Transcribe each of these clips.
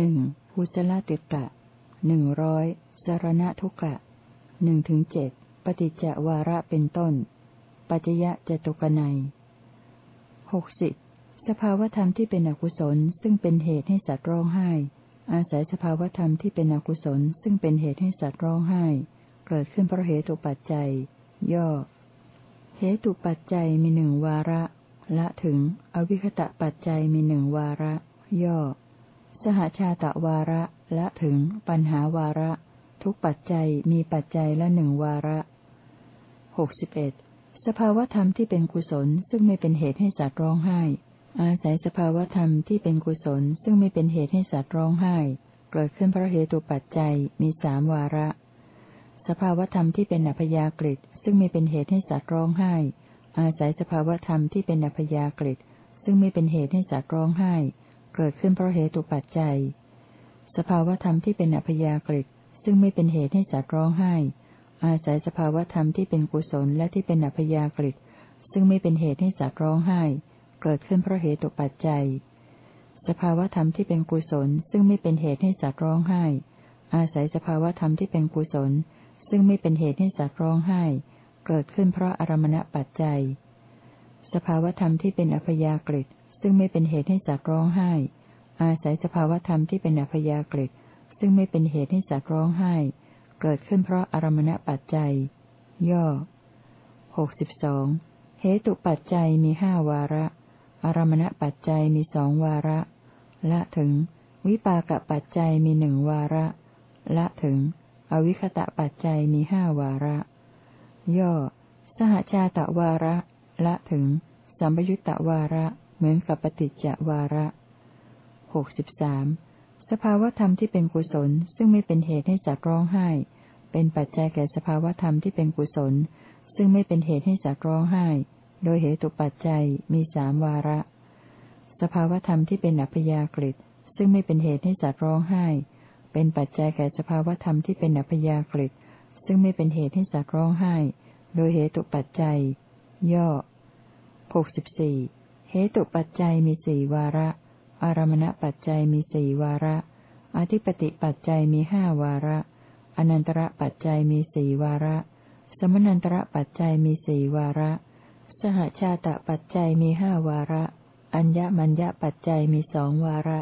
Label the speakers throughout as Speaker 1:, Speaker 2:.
Speaker 1: หนึ่งกุศลติกะหนึ่งร้อยสารณทุกะหนึ่งถึงเจ็ดปฏิจจวาระเป็นต้น ปัจยะจตุกนัยหกสิบสภาวธรรมที่เป็นอกุศลซึ่งเป็นเหตุให้สัตว์ร้องไห้ อาศัยสภาวธรรมที่เป็นอกุศลซึ่งเป็นเหตุให้สัตว์ร้องไห้ เกิดขึ้นเพราะเหตุปัจจัย ย่อ เหตุปัจจัยมีหนึ่งวาระ ละถึง อวิคตะปัจจัยมีหนึ่งวาระ ย่อ สหชาตะวาระละถึง ปัญหาวาระ ทุกปัจจัยมีปัจจัยละหนึ่งวาระหกสิบเอ็ดสภาวธรรมที่เป็นกุศลซึ่งไม่เป็นเหตุให้สัตว์ร้องไห้ อาศัยสภาวธรรมที่เป็นกุศลซึ่งไม่เป็นเหตุให้สัตว์ร้องไห้ เกิดขึ้นเพราะเหตุปัจจัยมีสามวาระ สภาวธรรมที่เป็นอัพยากฤิซึ่งไม่เป็นเหตุให้สัตว์ร้องไห้ อาศัยสภาวธรรมที่เป็นอัพยากฤิซึ่งไม่เป็นเหตุให้สัตว์ร้องไห้ เกิดขึ้นเพราะเหตุปัจจัย สภาวธรรมที่เป็นอัพยากฤิซึ่งไม่เป็นเหตุให้สัตว์ร้องไห้ อาศัยสภาวธรรมที่เป็นกุศลและที่เป็นอัพยากฤิซึ่งไม่เป็นเหตุให้สัตว์ร้องไห้ เกิดขึ้นเพราะเหตุตกปัจจัย สภาวธรรมที่เป็นกุศล ซึ่งไม่เป็นเหตุให้สัตว์ร้องไห้ อาศัยสภาวธรรมที่เป็นกุศล ซึ่งไม่เป็นเหตุให้สัตว์ร้องไห้ เกิดขึ้นเพราะอารมณปัจจัย สภาวธรรมที่เป็นอัพยากฤิ ซึ่งไม่เป็นเหตุให้สัตว์ร้องไห้ อาศัยสภาวธรรมที่เป็นอัพยากฤิซึ่งไม่เป็นเหตุให้สัตว์ร้องไห้ เกิดขึ้นเพราะอารมณปัจจัย ย่อหกสิบสองเหตุปัจจัยมีห้าวาระ อารมณปัจจัยมีสองวาระ ละถึง วิปากปัจจัยมีหนึ่งวาระ ละถึง อวิคตะปัจจัยมีห้าวาระ ย่อ สหชาตะวาระ ละถึง สัมปยุตตะวาระ เหมือนกับปฏิจจวาระหกสิบสามสภาวธรรมที่เป็นกุศล ซึ่งไม่เป็นเหตุให้สัตว์ร้องไห้ เป็นปัจจัยแก่สภาวธรรมที่เป็นกุศล ซึ่งไม่เป็นเหตุให้สัตว์ร้องไห้ โดยเหตุปัจจัยมีสามวาระ สภาวธรรมที่เป็นอัพยากฤิซึ่งไม่เป็นเหตุให้สัตว์ร้องไห้ เป็นปัจจัยแก่สภาวธรรมที่เป็นอัพยากฤิซึ่งไม่เป็นเหตุให้สัตว์ร้องไห้ โดยเหตุปัจจัย ย่อหกสิบสี่ เหตุปัจจัยมีสี่วาระ อารมณปัจจัยมีสี่วาระ อธิปติปัจจัยมีห้าวาระ อนันตระปัจจัยมีสี่วาระ สมนันตระปัจจัยมีสี่วาระ สหชาตปัจจัยมีห้าวาระ อัญญมัญญปัจจัยมีสองวาระ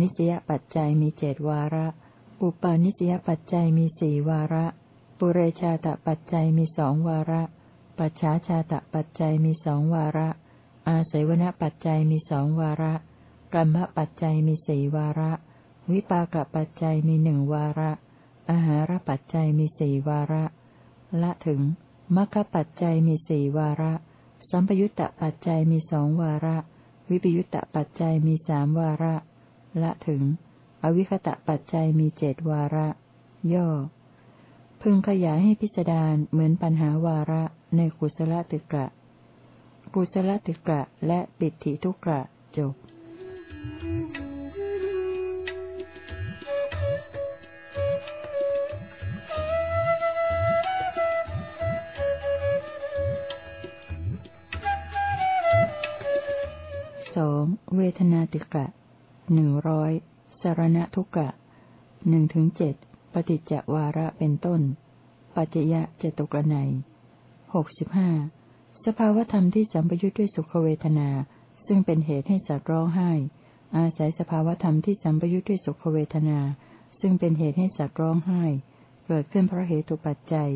Speaker 1: นิสยปัจจัยมีเจดวาระ อุปาณิสยปัจจัยมีสี่วาระ ปุเรชาตปัจจัยมีสองวาระ ปัจฉาชาตปัจจัยมีสองวาระ อาศัยวณปัจจัยมีสองวาระ กรรมปัจจัยมีสี่วาระ วิปากปัจจัยมีหนึ่งวาระ อาหารปัจจัยมีสี่วาระ ละถึงมรรคปัจจัยมีสี่วาระ สัมปยุตตปัจจัยมีสองวาระ วิปยุตตปัจจัยมีสามวาระ ละถึง อวิคตะปัจจัยมีเจดวาระ ย่อ พึงขยายให้พิจารณาเหมือนปัญหาวาระในกุศลติกะ กุศลติกะและปิติทุกะจบสองเวทนาติกะหนึ่งร้อยสารณทุกะหนึ่งถึงเจ็ดปฏิจจวาระเป็นต้น ปัจจยะเจตุกนัยหกสิบห้า สภาวธรรมที่สัมปยุทธ์ด้วยสุขเวทนา ซึ่งเป็นเหตุให้สัตว์ร้องไห้ อาศัยสภาวธรรมที่สัมปยุทธ์ด้วยสุขเวทนา ซึ่งเป็นเหตุให้สัตว์ร้องไห้ เกิดขึ้นเพราะเหตุปัจจัย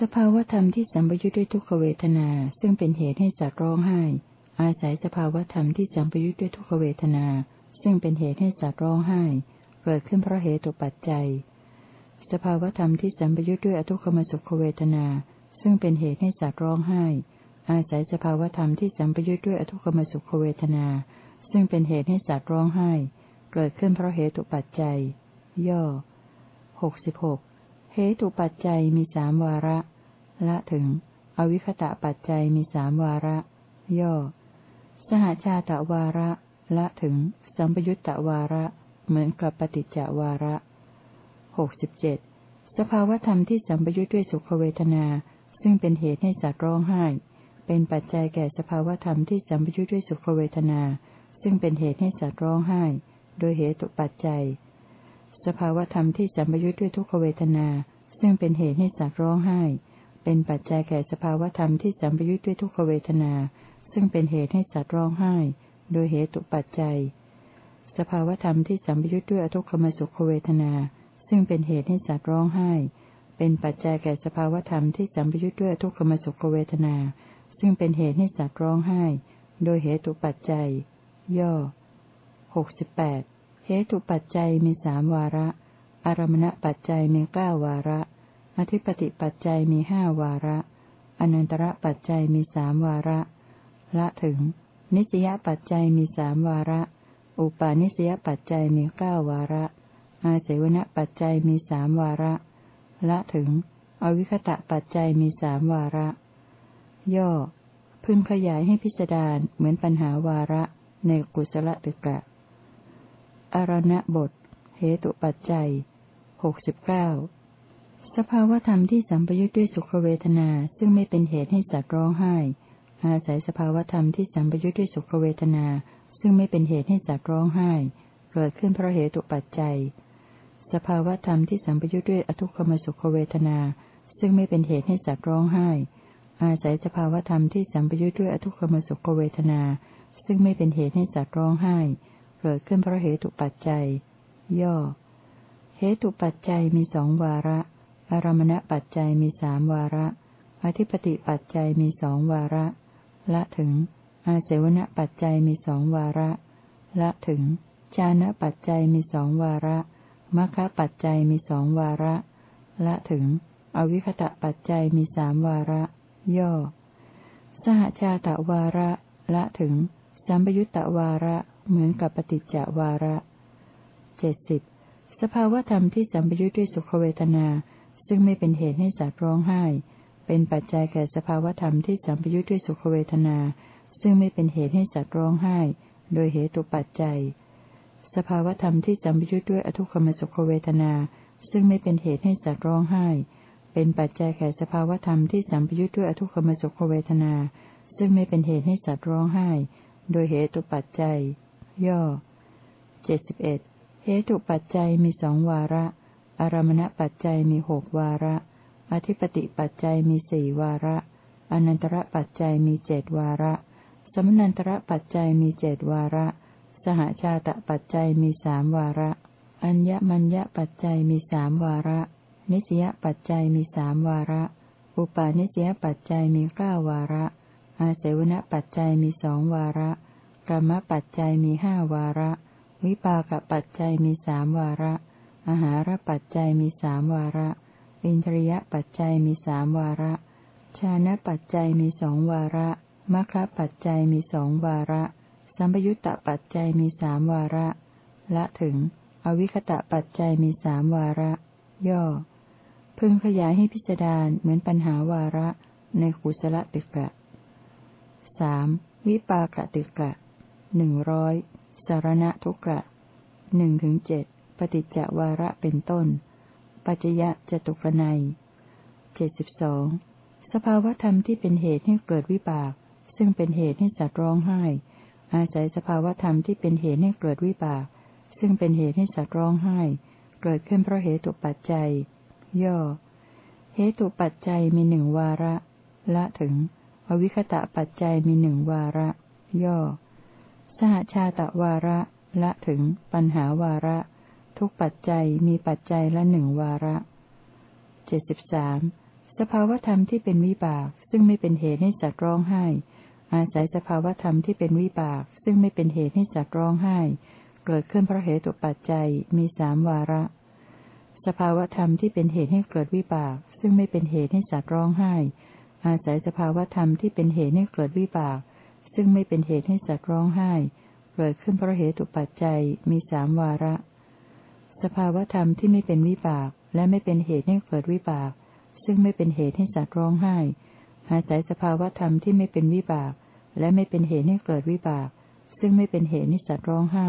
Speaker 1: สภาวธรรมที่สัมปยุทธ์ด้วยทุกขเวทนา ซึ่งเป็นเหตุให้สัตว์ร้องไห้ อาศัยสภาวธรรมที่สัมปยุทธ์ด้วยทุกขเวทนา ซึ่งเป็นเหตุให้สัตว์ร้องไห้ เกิดขึ้นเพราะเหตุปัจจัย สภาวธรรมที่สัมปยุทธ์ด้วยอทุกขมสุขเวทนา ซึ่งเป็นเหตุให้สัตว์ร้องไห้ อาศัยสภาวธรรมที่สัมปยุทธ์ด้วยอทุกขมสุขเวทนา ซึ่งเป็นเหตุให้สัตว์ร้องไห้ เกิดขึ้นเพราะเหตุปัจจัย ย่อหกสิบหกเหตุปัจจัยมีสามวาระ ละถึง อวิคตะปัจจัยมีสามวาระ ย่อ สหชาตะวาระ ละถึง สัมปยุตตะวาระ เหมือนกับปฏิจจวาระหกสิบเจ็ดสภาวธรรมที่สัมปยุตด้วยสุขเวทนา ซึ่งเป็นเหตุให้สัตว์ร้องไห้ เป็นปัจจัยแก่สภาวธรรมที่สัมปยุตด้วยสุขเวทนา ซึ่งเป็นเหตุให้สัตว์ร้องไห้ โดยเหตุปัจจัย สภาวธรรมที่สัมปยุทธ์ด้วยทุกขเวทนา ซึ่งเป็นเหตุให้สัตว์ร้องไห้ เป็นปัจจัยแก่สภาวธรรมที่สัมปยุทธ์ด้วยทุกขเวทนา ซึ่งเป็นเหตุให้สัตว์ร้องไห้ โดยเหตุปัจจัย สภาวธรรมที่สัมปยุทธ์ด้วยอทุกขมสุขเวทนา ซึ่งเป็นเหตุให้สัตว์ร้องไห้ เป็นปัจจัยแก่สภาวธรรมที่สัมปยุทธ์ด้วยทุกขมสุขเวทนา ซึ่งเป็นเหตุให้สัตว์ร้องไห้ โดยเหตุปัจจัย ย่อหกสิบแปดเหตุปัจจัยมีสามวาระ อารมณปัจจัยมีเก้าวาระ อธิปติปัจจัยมีห้าวาระ อนันตระปัจจัยมีสามวาระ ละถึง นิสยปัจจัยมีสามวาระ อุปาณิสยปัจจัยมีเก้าวาระ อาเสวนปัจจัยมีสามวาระ ละถึง อวิคตะปัจจัยมีสามวาระ ย่อ พึงขยายให้พิจารณาเหมือนปัญหาวาระในกุศลตึกะ อารณบท เหตุปัจจัยหกสิบเก้าสภาวธรรมที่สัมปยุทธ์ด้วยสุขเวทนาซึ่งไม่เป็นเหตุให้สัตว์ร้องไห้ อาศัยสภาวธรรมที่สัมปยุทธ์ด้วยสุขเวทนา ซึ่งไม่เป็นเหตุให้สัตว์ร้องไห้เกิดขึ้นเพราะเหตุปัจจัย สภาวธรรมที่สัมปยุทธ์ด้วยอทุกขมสุขเวทนา ซึ่งไม่เป็นเหตุให้สัตว์ร้องไห้ อาศัยสภาวธรรมที่สัมปยุทธ์ด้วยอทุกขมสุขเวทนา ซึ่งไม่เป็นเหตุให้สัตว์ร้องไห้ เกิดขึ้นเพราะเหตุปัจจัย ย่อ เหตุปัจจัยมีสองวาระ อารมณปัจจัยมีสามวาระ อธิปติปัจจัยมีสองวาระ ละถึง อาเสวนปัจจัยมีสองวาระ ละถึงชานะปัจจัยมีสองวาระมัคคะปัจจัยมีสองวาระ ละถึง อวิคตะปัจจัยมีสามวาระ ย่อ สหชาตะวาระ ละถึง สัมปยุตตวาระ เหมือนกับปฏิจจวาระเจ็ดสิบสภาวธรรมที่สัมปยุทธ์ด้วยสุขเวทนา ซึ่งไม่เป็นเหตุให้สัตว์ร้องไห้ เป็นปัจจัยแก่สภาวธรรมที่สัมปยุทธ์ด้วยสุขเวทนา ซึ่งไม่เป็นเหตุให้สัตว์ร้องไห้ โดยเหตุปัจจัย สภาวธรรมที่สัมปยุทธ์ด้วยอทุกขมสุขเวทนา ซึ่งไม่เป็นเหตุให้สัตว์ร้องไห้ เป็นปัจจัยแก่สภาวธรรมที่สัมปยุทธ์ด้วยอทุกขมสุขเวทนา ซึ่งไม่เป็นเหตุให้สัตว์ร้องไห้ โดยเหตุปัจจัย ย่อเจ็ดสิบเอ็ดเหตุปัจจัยมีสองวาระ อารมณปัจจัยมีหกวาระ อธิปติปัจจัยมีสี่วาระ อนันตระปัจจัยมีเจดวาระ สมนันตระปัจจัยมีเจดวาระ สหชาตปัจจัยมีสามวาระ อัญญมัญญปัจจัยมีสามวาระ นิสยปัจจัยมีสามวาระ อุปาณิสยปัจจัยมีเก้าวาระ อาเสวนปัจจัยมีสองวาระกรรมปัจจัยมีห้าวาระ วิปากปัจจัยมีสามวาระ อาหารปัจจัยมีสามวาระ อินทรียปัจจัยมีสามวาระ ชานะปัจจัยมีสองวาระมรรคปัจจัยมีสองวาระ สัมปยุตตปัจจัยมีสามวาระ ละถึง อวิคตะปัจจัยมีสามวาระ ย่อ พึงขยายให้พิจารณาเหมือนปัญหาวาระในขุสละติกะสามวิปากติกะหนึ่งร้อยสารณทุกะหนึ่งถึงเจ็ดปฏิจจวาระเป็นต้น ปัจจยะจตุกนัยเจ็ดสิบสองสภาวธรรมที่เป็นเหตุให้เกิดวิบาก ซึ่งเป็นเหตุให้สัตว์ร้องไห้ อาศัยสภาวธรรมที่เป็นเหตุให้เกิดวิบาก ซึ่งเป็นเหตุให้สัตว์ร้องไห้ เกิดขึ้นเพราะเหตุปัจจัย ย่อ เหตุปัจจัยมีหนึ่งวาระ ละถึง อวิคตะปัจจัยมีหนึ่งวาระ ย่อ สหชาตะวาระ ละถึง ปัญหาวาระ ทุกปัจจัยมีปัจจัยละหนึ่งวาระเจ็ดสิบสามสภาวธรรมที่เป็นวิบาก ซึ่งไม่เป็นเหตุให้สัตว์ร้องไห้ อาศัยสภาวธรรมที่เป็นวิบาก ซึ่งไม่เป็นเหตุให้สัตว์ร้องไห้ เกิดขึ้นเพราะเหตุปัจจัยมีสามวาระ สภาวธรรมที่เป็นเหตุให้เกิดวิบาก ซึ่งไม่เป็นเหตุให้สัตว์ร้องไห้ อาศัยสภาวธรรมที่เป็นเหตุให้เกิดวิบาก ซึ่งไม่เป็นเหตุให้สัตว์ร้องไห้ เกิดขึ้นเพราะเหตุปัจจัยมีสามวาระ สภาวธรรมที่ไม่เป็นวิบาก และไม่เป็นเหตุให้เกิดวิบาก ซึ่งไม่เป็นเหตุให้สัตว์ร้องไห้ อาศัยสภาวธรรมที่ไม่เป็นวิบาก และไม่เป็นเหตุให้เกิดวิบาก ซึ่งไม่เป็นเหตุให้สัตว์ร้องไห้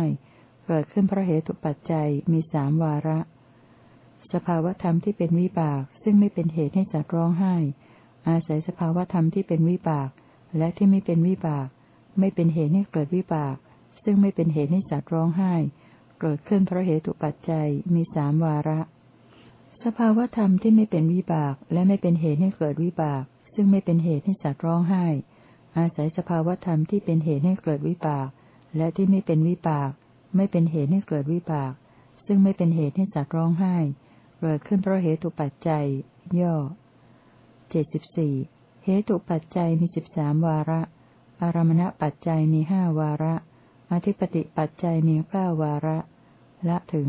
Speaker 1: เกิดขึ้นเพราะเหตุปัจจัยมีสามวาระ สภาวธรรมที่เป็นวิบาก ซึ่งไม่เป็นเหตุให้สัตว์ร้องไห้ อาศัยสภาวธรรมที่เป็นวิบาก และที่ไม่เป็นวิบาก ไม่เป็นเหตุให้เกิดวิบาก ซึ่งไม่เป็นเหตุให้สัตว์ร้องไห้ เกิดขึ้นเพราะเหตุปัจจัยมีสามวาระ สภาวธรรมที่ไม่เป็นวิบาก และไม่เป็นเหตุให้เกิดวิบาก ซึ่งไม่เป็นเหตุให้สัตว์ร้องไห้ อาศัยสภาวธรรมที่เป็นเหตุให้เกิดวิบาก และที่ไม่เป็นวิบาก ไม่เป็นเหตุให้เกิดวิบาก ซึ่งไม่เป็นเหตุให้สัตว์ร้องไห้ เกิดขึ้นเพราะเหตุปัจจัย ย่อเจ็ดสิบสี่เหตุปัจจัยมีสิบสามวาระ อารมณปัจจัยมีห้าวาระ อธิปติปัจจัยมีเก้าวาระ ละถึง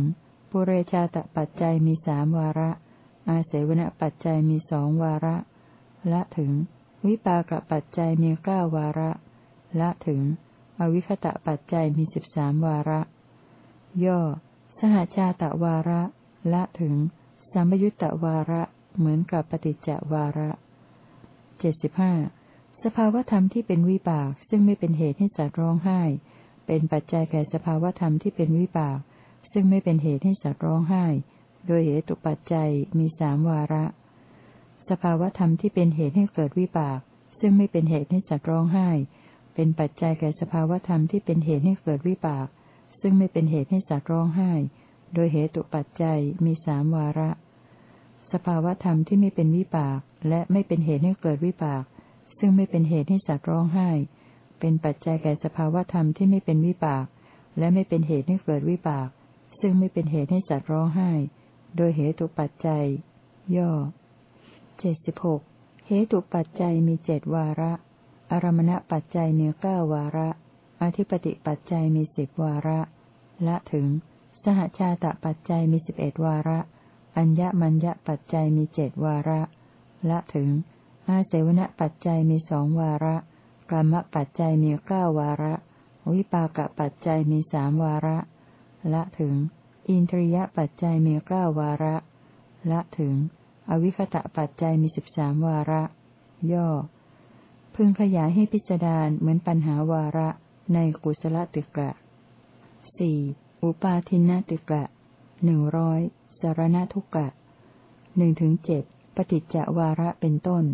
Speaker 1: ปุเรชาตปัจจัยมีสามวาระ อาเสวนปัจจัยมีสองวาระ ละถึง วิปากปัจจัยมีเก้าวาระ ละถึง อวิคตะปัจจัยมีสิบสามวาระ ย่อ สหชาตวาระ ละถึงสัมยุตตวาระเหมือนกับปฏิจจวาระเจ็ดสิบห้าสภาวธรรมที่เป็นวิบาก ซึ่งไม่เป็นเหตุให้สัตว์ร้องไห้ เป็นปัจจัยแก่สภาวธรรมที่เป็นวิบาก ซึ่งไม่เป็นเหตุให้สัตว์ร้องไห้ โดยเหตุปัจจัยมีสามวาระ สภาวธรรมที่เป็นเหตุให้เกิดวิบาก ซึ่งไม่เป็นเหตุให้สัตว์ร้องไห้ เป็นปัจจัยแก่สภาวธรรมที่เป็นเหตุให้เกิดวิบาก ซึ่งไม่เป็นเหตุให้สัตว์ร้องไห้ โดยเหตุปัจจัยมีสามวาระ สภาวธรรมที่ไม่เป็นวิบาก และไม่เป็นเหตุให้เกิดวิบาก ซึ่งไม่เป็นเหตุให้สัตว์ร้องไห้ เป็นปัจจัยแก่สภาวธรรมที่ไม่เป็นวิบาก และไม่เป็นเหตุให้เกิดวิบาก ซึ่งไม่เป็นเหตุให้สัตว์ร้องไห้ โดยเหตุปัจจัย ย่อเจ็ดสิบหกเหตุปัจจัยมีเจ็ดวาระ อารมณปัจจัยมีเก้าวาระ อธิปติปัจจัยมีสิบวาระ ละถึง สหชาตปัจจัยมีสิบเอ็ดวาระ อัญญมัญญปัจจัยมีเจ็ดวาระ ละถึง อาเสวนปัจจัยมีสองวาระกรรมปัจจัยมีเก้าวาระ วิปากปัจจัยมีสามวาระ ละถึง อินทรียปัจจัยมีเก้าวาระ ละถึง อวิคตะปัจจัยมีสิบสามวาระ ย่อ พึงขยายให้พิจารณาเหมือนปัญหาวาระในกุศลติกะสี่ อุปาทินติกะหนึ่งร้อยสารณทุกะหนึ่งถึงเจ็ดปฏิจจวาระเป็นต้น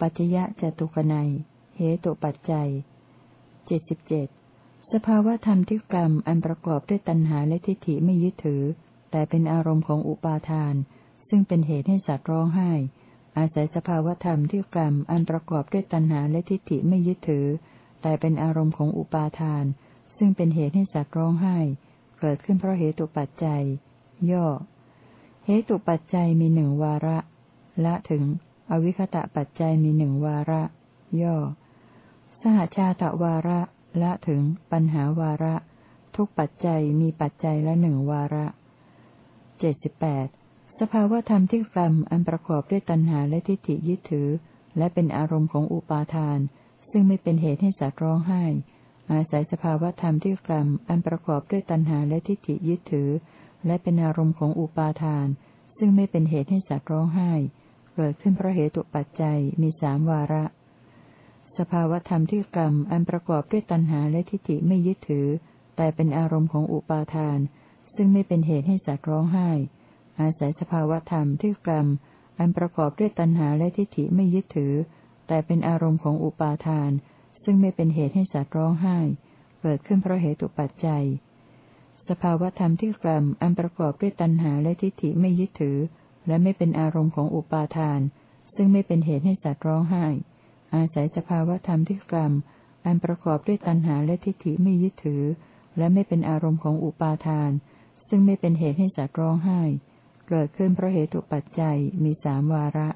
Speaker 1: ปัจจยะจตุกนัยเหตุปัจจัยเจ็ดสิบเจ็ดสภาวธรรมที่กรรมอันประกอบด้วยตัณหาและทิฏฐิไม่ยึดถือ แต่เป็นอารมณ์ของอุปาทาน ซึ่งเป็นเหตุให้สัตว์ร้องไห้ อาศัยสภาวธรรมที่กรรมอันประกอบด้วยตัณหาและทิฏฐิไม่ยึดถือ แต่เป็นอารมณ์ของอุปาทาน ซึ่งเป็นเหตุให้สัตว์ร้องไห้ เกิดขึ้นเพราะเหตุปัจจัย ย่อ เหตุปัจจัยมีหนึ่งวาระ ละถึง อวิคตะปัจจัยมีหนึ่งวาระ ย่อ สหชาตะวาระ ละถึง ปัญหาวาระ ทุกปัจจัยมีปัจจัยละหนึ่งวาระเจ็ดสิบแปดสภาวธรรมที่กรรมอันประกอบด้วยตัณหาและทิฏฐิยึดถือ และเป็นอารมณ์ของอุปาทาน ซึ่งไม่เป็นเหตุให้สัตว์ร้องไห้ อาศัยสภาวธรรมที่กรรมอันประกอบด้วยตัณหาและทิฏฐิยึดถือ และเป็นอารมณ์ของอุปาทาน ซึ่งไม่เป็นเหตุให้สัตว์ร้องไห้ เกิดขึ้นเพราะเหตุปัจจัยมีสามวาระ สภาวธรรมที่กรรมอันประกอบด้วยตัณหาและทิฏฐิไม่ยึดถือ แต่เป็นอารมณ์ของอุปาทาน ซึ่งไม่เป็นเหตุให้สัตว์ร้องไห้ อาศัยสภาวธรรมที่กรรมอันประกอบด้วยตัณหาและทิฏฐิไม่ยึดถือ แต่เป็นอารมณ์ของอุปาทาน ซึ่งไม่เป็นเหตุให้สัตว์ร้องไห้ เกิดขึ้นเพราะเหตุปัจจัย สภาวธรรมที่กรรมอันประกอบด้วยตัณหาและทิฏฐิไม่ยึดถือ และไม่เป็นอารมณ์ของอุปาทาน ซึ่งไม่เป็นเหตุให้สัตว์ร้องไห้ อาศัยสภาวธรรมที่กรรมอันประกอบด้วยตัณหาและทิฏฐิไม่ยึดถือ และไม่เป็นอารมณ์ของอุปาทาน ซึ่งไม่เป็นเหตุให้สัตว์ร้องไห้ เกิดขึ้นเพราะเหตุปัจจัยมีสามวาระ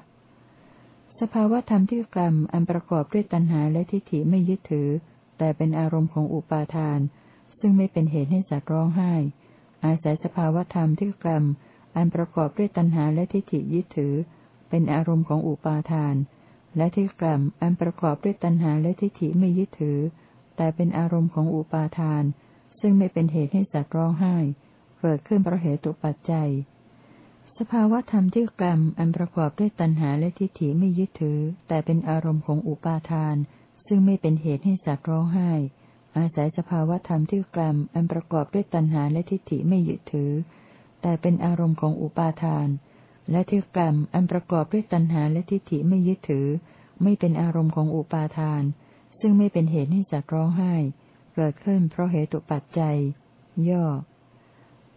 Speaker 1: สภาวธรรมที่กรรมอันประกอบด้วยตัณหาและทิฏฐิไม่ยึดถือ แต่เป็นอารมณ์ของอุปาทาน ซึ่งไม่เป็นเหตุให้สัตว์ร้องไห้ อาศัยสภาวธรรมที่กรรมอันประกอบด้วยตัณหาและทิฏฐิยึดถือ เป็นอารมณ์ของอุปาทาน และที่กรรมอันประกอบด้วยตัณหาและทิฏฐิไม่ยึดถือ แต่เป็นอารมณ์ของอุปาทาน ซึ่งไม่เป็นเหตุให้สัตว์ร้องไห้ เกิดขึ้นเพราะเหตุปัจจัย สภาวธรรมที่กรรมอันประกอบด้วยตัณหาและทิฏฐิไม่ยึดถือ แต่เป็นอารมณ์ของอุปาทาน ซึ่งไม่เป็นเหตุให้สัตว์ร้องไห้ อาศัยสภาวธรรมที่กรรมอันประกอบด้วยตัณหาและทิฏฐิไม่ยึดถือ แต่เป็นอารมณ์ของอุปาทาน และที่กรรมอันประกอบด้วยตัณหาและทิฏฐิไม่ยึดถือ ไม่เป็นอารมณ์ของอุปาทาน ซึ่งไม่เป็นเหตุให้สัตว์ร้องไห้ เกิดขึ้นเพราะเหตุปัจจัย ย่อ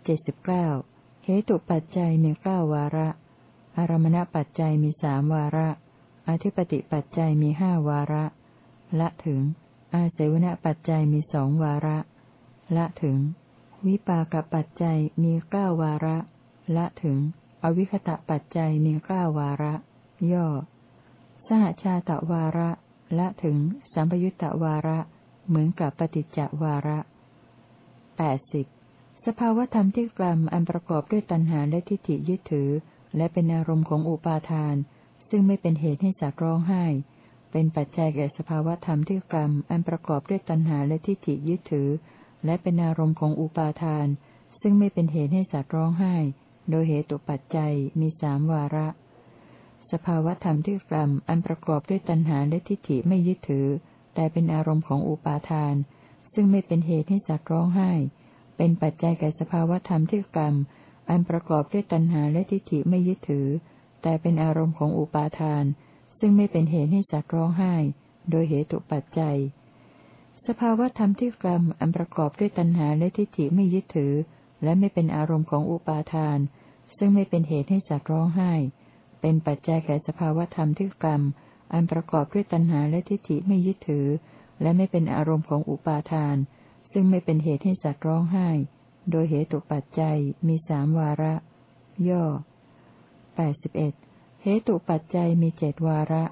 Speaker 1: เจ็ดสิบเก้า เหตุปัจจัยมีเก้าวาระ อารมณปัจจัยมีสามวาระ อธิปติปัจจัยมีห้าวาระ ละถึง อาเสวนปัจจัยมีสองวาระ ละถึง วิปากปัจจัยมีเก้าวาระ ละถึง อวิคตะปัจจัยมีเก้าวาระ ย่อ สหชาตวาระ ละถึง สัมปยุตตวาระ เหมือนกับปฏิจจวาระแปดสิบ สภาวธรรมที่กรรมอันประกอบด้วยตัณหาและทิฏฐิยึดถือ และเป็นอารมณ์ของอุปาทาน ซึ่งไม่เป็นเหตุให้สัตว์ร้องไห้ เป็นปัจจัยแก่สภาวธรรมที่กรรมอันประกอบด้วยตัณหาและทิฏฐิยึดถือ และเป็นอารมณ์ของอุปาทาน ซึ่งไม่เป็นเหตุให้สัตว์ร้องไห้ โดยเหตุปัจจัยมีสามวาระ สภาวธรรมที่กรรมอันประกอบด้วยตัณหาและทิฏฐิไม่ยึดถือ แต่เป็นอารมณ์ของอุปาทาน ซึ่งไม่เป็นเหตุให้สัตว์ร้องไห้ เป็นปัจจัยแก่สภาวธรรมที่กรรม อันประกอบด้วยตัณหาและทิฏฐิไม่ยึดถือ แต่เป็นอารมณ์ของอุปาทาน ซึ่งไม่เป็นเหตุให้สัตว์ร้องไห้ โดยเหตุปัจจัย สภาวธรรมที่กรรม อันประกอบด้วยตัณหาและทิฏฐิไม่ยึดถือ และไม่เป็นอารมณ์ของอุปาทาน ซึ่งไม่เป็นเหตุให้สัตว์ร้องไห้ เป็นปัจจัยแก่สภาวธรรมที่กรรม อันประกอบด้วยตัณหาและทิฏฐิไม่ยึดถือ และไม่เป็นอารมณ์ของอุปาทาน ซึ่งไม่เป็นเหตุให้สัตว์ร้องไห้ โดยเหตุปัจจัยมีสามวาระ ย่อแปดสิบเอ็ดเหตุปัจจัยมีเจดวาระ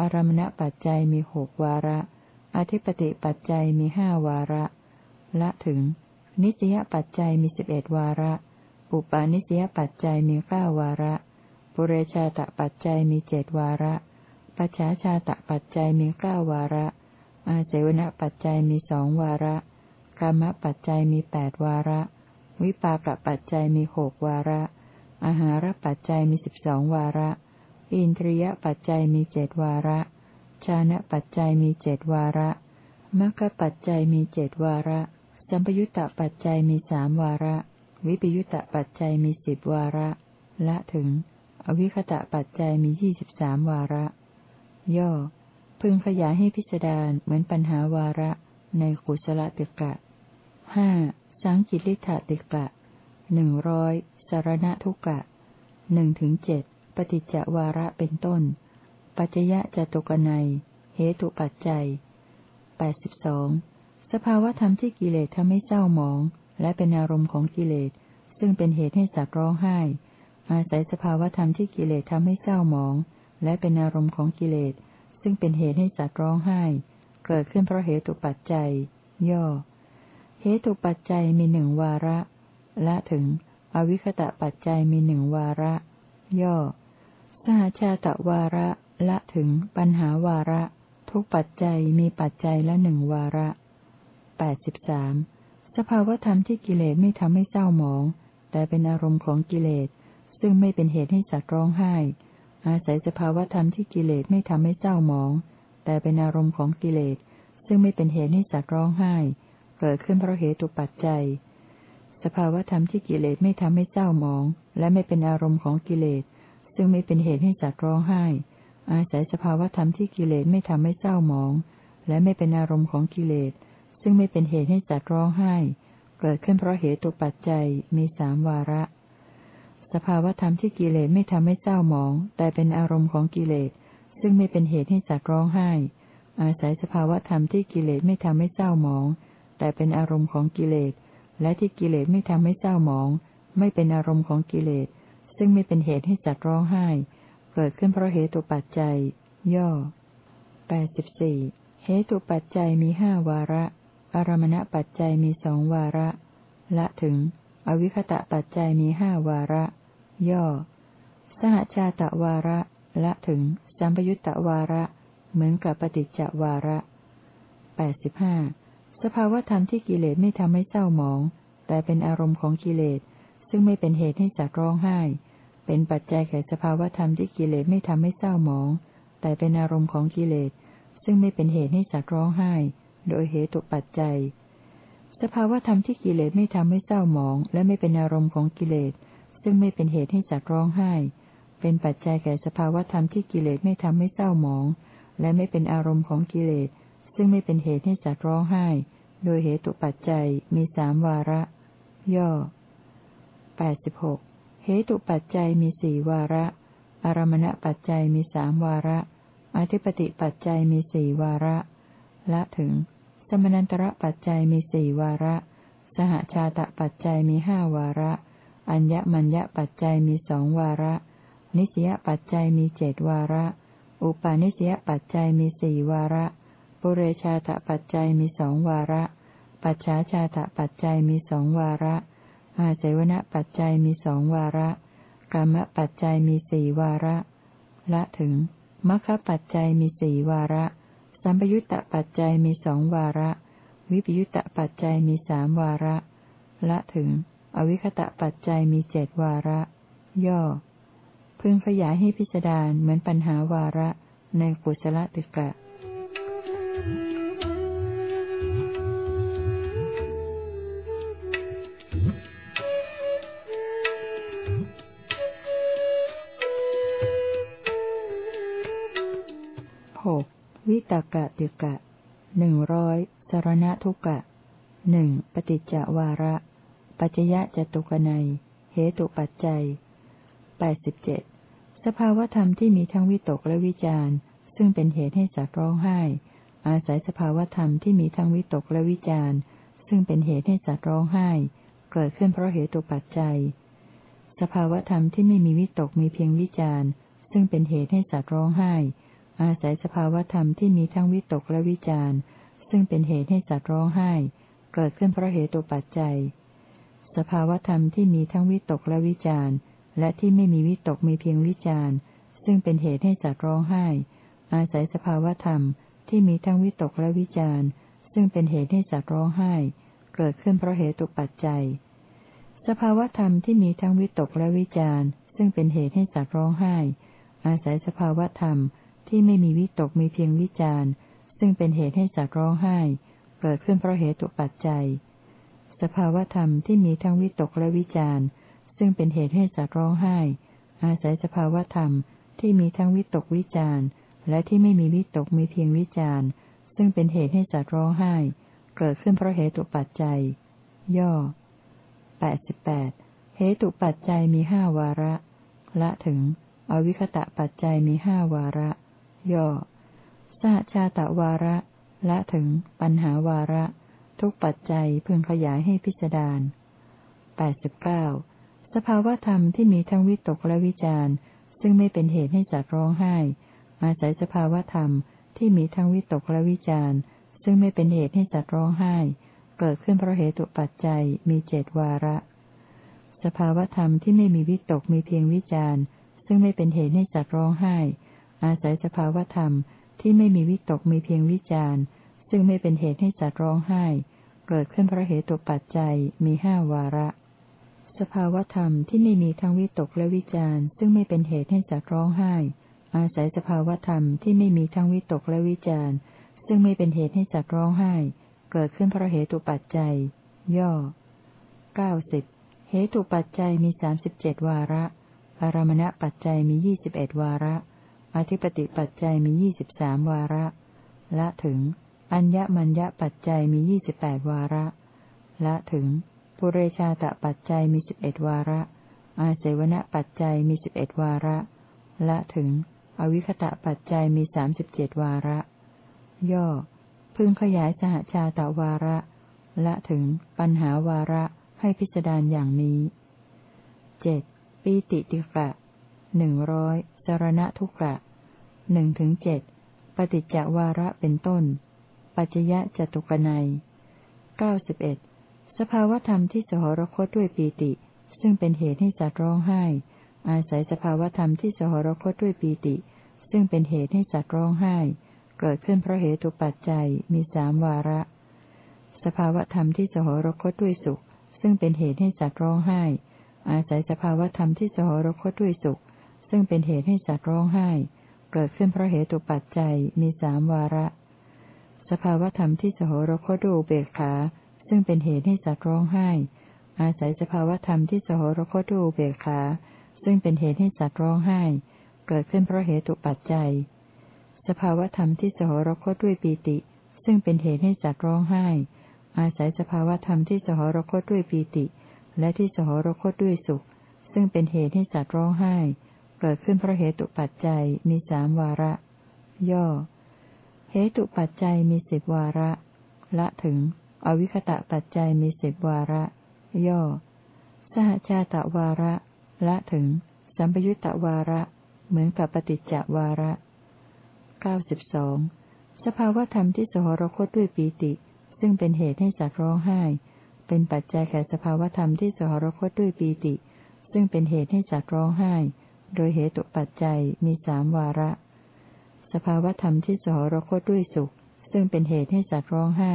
Speaker 1: อารมณปัจจัยมีหกวาระ อธิปติปัจจัยมีห้าวาระ ละถึง นิสยปัจจัยมีสิบเอ็ดวาระ ปุปปานิสยปัจจัยมีเก้าวาระปุเรชาตปัจจัยมีเจดวาระ ปัจฉาชาตปัจจัยมีเก้าวาระ อาเสวนปัจจัยมีสองวาระ กรรมปัจจัยมีแปดวาระ วิปากปัจจัยมีหกวาระ อาหารปัจจัยมีสิบสองวาระ อินทรียปัจจัยมีเจดวาระ ชานะปัจจัยมีเจดวาระมรรคปัจจัยมีเจดวาระ สัมปยุตตปัจจัยมีสามวาระ วิปยุตตปัจจัยมีสิบวาระ ละถึง อวิคตะปัจจัยมียี่สิบสามวาระ ย่อ พึงขยายให้พิจารณาเหมือนปัญหาวาระในกุศลติกะ ห้าสังกิริธาติกะหนึ่งร้อยสารณทุกะหนึ่งถึงเจ็ดปฏิจจวาระเป็นต้น ปัจยะจตุกนัยเหตุปัจจัยแปดสิบสองสภาวธรรมที่กิเลสทำให้เศร้าหมอง และเป็นอารมณ์ของกิเลส ซึ่งเป็นเหตุให้สัตว์ร้องไห้ อาศัยสภาวธรรมที่กิเลสทำให้เศร้าหมอง และเป็นอารมณ์ของกิเลส ซึ่งเป็นเหตุให้สัตว์ร้องไห้ เกิดขึ้นเพราะเหตุปัจจัย ย่อ เหตุปัจจัยมีหนึ่งวาระ ละถึง อวิคตะปัจจัยมีหนึ่งวาระ ย่อ สหชาตะวาระ ละถึง ปัญหาวาระ ทุกปัจจัยมีปัจจัยละหนึ่งวาระแปดสิบสามสภาวธรรมที่กิเลสไม่ทำให้เศร้าหมอง แต่เป็นอารมณ์ของกิเลส ซึ่งไม่เป็นเหตุให้สัตว์ร้องไห้ อาศัยสภาวธรรมที่กิเลสไม่ทำให้เศร้าหมอง แต่เป็นอารมณ์ของกิเลส ซึ่งไม่เป็นเหตุให้สัตว์ร้องไห้ เกิดขึ้นเพราะเหตุปัจจัย สภาวธรรมที่กิเลสไม่ทำให้เศร้าหมอง และไม่เป็นอารมณ์ของกิเลส ซึ่งไม่เป็นเหตุให้สัตว์ร้องไห้ อาศัยสภาวธรรมที่กิเลสไม่ทำให้เศร้าหมอง และไม่เป็นอารมณ์ของกิเลส ซึ่งไม่เป็นเหตุให้สัตว์ร้องไห้ เกิดขึ้นเพราะเหตุปัจจัยมีสามวาระ สภาวธรรมที่กิเลสไม่ทำให้เศร้าหมอง แต่เป็นอารมณ์ของกิเลส ซึ่งไม่เป็นเหตุให้สัตว์ร้องไห้อาศัยสภาวธรรมที่กิเลสไม่ทำให้เศร้าหมอง แต่เป็นอารมณ์ของกิเลส และที่กิเลสไม่ทำให้เศร้าหมอง ไม่เป็นอารมณ์ของกิเลส ซึ่งไม่เป็นเหตุให้สัตว์ร้องไห้ เกิดขึ้นเพราะเหตุปัจจัย ย่อแปดสิบสี่เหตุปัจจัยมีห้าวาระ อารมณปัจจัยมีสองวาระ ละถึง อวิคตะปัจจัยมีห้าวาระ ย่อ สหชาตะวาระ ละถึง สัมปยุตตะวาระ เหมือนกับปฏิจจวาระแปดสิบห้า สภาวธรรมที่กิเลสไม่ทำให้เศร้าหมอง แต่เป็นอารมณ์ของกิเลส ซึ่งไม่เป็นเหตุให้สัตว์ร้องไห้ เป็นปัจจัยแก่สภาวธรรมที่กิเลสไม่ทำให้เศร้าหมอง แต่เป็นอารมณ์ของกิเลส ซึ่งไม่เป็นเหตุให้สัตว์ร้องไห้ โดยเหตุปัจจัย สภาวธรรมที่กิเลสไม่ทำให้เศร้าหมอง และไม่เป็นอารมณ์ของกิเลส ซึ่งไม่เป็นเหตุให้สัตว์ร้องไห้ เป็นปัจจัยแก่สภาวธรรมที่กิเลสไม่ทำให้เศร้าหมอง และไม่เป็นอารมณ์ของกิเลส ซึ่งไม่เป็นเหตุให้สัตว์ร้องไห้ โดยเหตุปัจจัยมีสามวาระ ย่อแปดสิบหกเหตุปัจจัยมีสี่วาระ อารมณปัจจัยมีสามวาระ อธิปติปัจจัยมีสี่วาระ ละถึง สมนันตระปัจจัยมีสี่วาระ สหชาตปัจจัยมีห้าวาระ อัญญมัญญปัจจัยมีสองวาระ นิสยปัจจัยมีเจดวาระ อุปาณิสยปัจจัยมีสี่วาระ ปุเรชาตปัจจัยมีสองวาระ ปัจฉาชาตปัจจัยมีสองวาระ อาเสวณปัจจัยมีสองวาระกรรมปัจจัยมีสี่วาระ ละถึงมัคคปัจจัยมีสี่วาระ สัมปยุตตปัจจัยมีสองวาระ วิปยุตตปัจจัยมีสามวาระ ละถึง อวิคตะปัจจัยมีเจ็ดวาระ ย่อ พึงขยายให้พิจารณาเหมือนปัญหาวาระในกุศลติกะห วิตกะติกะหนึ่งร้อยสารณทุกะหนึ่งปฏิจจวาระ ปัจจยะจตุกนัยเหตุปัจจัยแปดสิบเจ็ดสภาวธรรมที่มีทั้งวิตกและวิจารซึ่งเป็นเหตุให้สัตว์ร้องไห้ อาศัยสภาวธรรมที่มีทั้งวิตกและวิจารซึ่งเป็นเหตุให้สัตว์ร้องไห้ เกิดขึ้นเพราะเหตุปัจจัย สภาวธรรมที่ไม่มีวิตกมีเพียงวิจารซึ่งเป็นเหตุให้สัตว์ร้องไห้ อาศัยสภาวธรรมที่มีทั้งวิตกและวิจารณ์ ซึ่งเป็นเหตุให้สัตว์ร้องไห้ เกิดขึ้นเพราะเหตุปัจจัย สภาวธรรมที่มีทั้งวิตกและวิจารณ์ และที่ไม่มีวิตกมีเพียงวิจารณ์ ซึ่งเป็นเหตุให้สัตว์ร้องไห้ อาศัยสภาวธรรมที่มีทั้งวิตกและวิจารณ์ ซึ่งเป็นเหตุให้สัตว์ร้องไห้ เกิดขึ้นเพราะเหตุปัจจัย สภาวธรรมที่มีทั้งวิตกและวิจารณ์ ซึ่งเป็นเหตุให้สัตว์ร้องไห้ อาศัยสภาวธรรม ที่ไม่มีวิตกมีเพียงวิจารณ์ ซึ่งเป็นเหตุให้สัตว์ร้องไห้ เกิดขึ้นเพราะเหตุตุปัจจัย สภาวธรรมที่มีทั้งวิตกและวิจารณ์ ซึ่งเป็นเหตุให้สัตว์ร้องไห้ อาศัยสภาวธรรมที่มีทั้งวิตกวิจารณ์ และที่ไม่มีวิตกมีเพียงวิจารณ์ ซึ่งเป็นเหตุให้สัตว์ร้องไห้ เกิดขึ้นเพราะเหตุปัจจัย ย่อแปดสิบแปดเหตุปัจจัยมีห้าวาระ ละถึง อวิคตะปัจจัยมีห้าวาระ ย่อ สหชาตวาระ ละถึง ปัญหาวาระ ทุกปัจจัยพึงขยายให้พิจารณาแปดสิบเก้าสภาวธรรมที่มีทั้งวิตกและวิจารซึ่งไม่เป็นเหตุให้สัตว์ร้องไห้ อาศัยสภาวธรรมที่มีทั้งวิตกและวิจารซึ่งไม่เป็นเหตุให้สัตว์ร้องไห้ เกิดขึ้นเพราะเหตุปัจจัยมีเจดวาระ สภาวธรรมที่ไม่มีวิตกมีเพียงวิจารซึ่งไม่เป็นเหตุให้สัตว์ร้องไห้ อาศัยสภาวธรรมที่ไม่มีวิตกมีเพียงวิจารณ์ ซึ่งไม่เป็นเหตุให้สัตว์ร้องไห้ เกิดขึ้นเพราะเหตุปัจจัยมีห้าวาระ สภาวธรรมที่ไม่มีทั้งวิตกและวิจารณ์ ซึ่งไม่เป็นเหตุให้สัตว์ร้องไห้ อาศัยสภาวธรรมที่ไม่มีทั้งวิตกและวิจารณ์ ซึ่งไม่เป็นเหตุให้สัตว์ร้องไห้ เกิดขึ้นเพราะเหตุปัจจัย ย่อเก้าสิบเหตุปัจจัยมีสามสิบเจ็ดวาระอารมณปัจจัยมียี่สิบเอ็ดวาระ อธิปติปัจจัยมียี่สิบสามวาระ ละถึง อัญญมัญญปัจจัยมียี่สิบแปดวาระ ละถึง ปุเรชาตปัจจัยมีสิบเอ็ดวาระ อาเสวณปัจจัยมีสิบเอ็ดวาระ ละถึง อวิคตะปัจจัยมีสามสิบเจ็ดวาระ ย่อ พึงขยายสหชาตวาระ ละถึง ปัญหาวาระให้พิจารณาอย่างนี้เจ็ดปีติติกะหนึ่งร้อยสารณทุกะ หนึ่งถึงเจ็ดปฏิจจวาระเป็นต้น ปัจจยะจตุกนัยเก้าสิบเอ็ดสภาวธรรมที่สหรคตด้วยปีติ ซึ่งเป็นเหตุให้สัตว์ร้องไห้ อาศัยสภาวธรรมที่สหรคตด้วยปีติ ซึ่งเป็นเหตุให้สัตว์ร้องไห้ เกิดขึ้นเพราะเหตุปัจจัยมีสามวาระ สภาวธรรมที่สหรคตด้วยสุข ซึ่งเป็นเหตุให้สัตว์ร้องไห้ อาศัยสภาวธรรมที่สหรคตด้วยสุข ซึ่งเป็นเหตุให้สัตว์ร้องไห้ เกิดขึ้นเพราะเหตุปัจจัยมีสามวาระ สภาวธรรมที่สหรคตดูเบกขา ซึ่งเป็นเหตุให้สัตว์ร้องไห้ อาศัยสภาวธรรมที่สหรคตดูเบกขา ซึ่งเป็นเหตุให้สัตว์ร้องไห้ เกิดขึ้นเพราะเหตุปัจจัย สภาวธรรมที่สหรคตด้วยปีติ ซึ่งเป็นเหตุให้สัตว์ร้องไห้ อาศัยสภาวธรรมที่สหรคตด้วยปีติ และที่สหรคตด้วยสุข ซึ่งเป็นเหตุให้สัตว์ร้องไห้ เกิดขึ้นเพราะเหตุปัจจัยมีสามวาระ ย่อ เหตุปัจจัยมีสิบวาระ ละถึง อวิคตะปัจจัยมีสิบวาระ ย่อ สหชาตะวาระ ละถึง สัมปยุตตวาระ เหมือนกับปฏิจจวาระเก้าสิบสองสภาวธรรมที่สหรคตด้วยปีติ ซึ่งเป็นเหตุให้สัตว์ร้องไห้ เป็นปัจจัยแก่สภาวธรรมที่สหรคตด้วยปีติ ซึ่งเป็นเหตุให้สัตว์ร้องไห้ โดยเหตุปัจจัยมีสามวาระ สภาวธรรมที่สหรคตด้วยสุข ซึ่งเป็นเหตุให้สัตว์ร้องไห้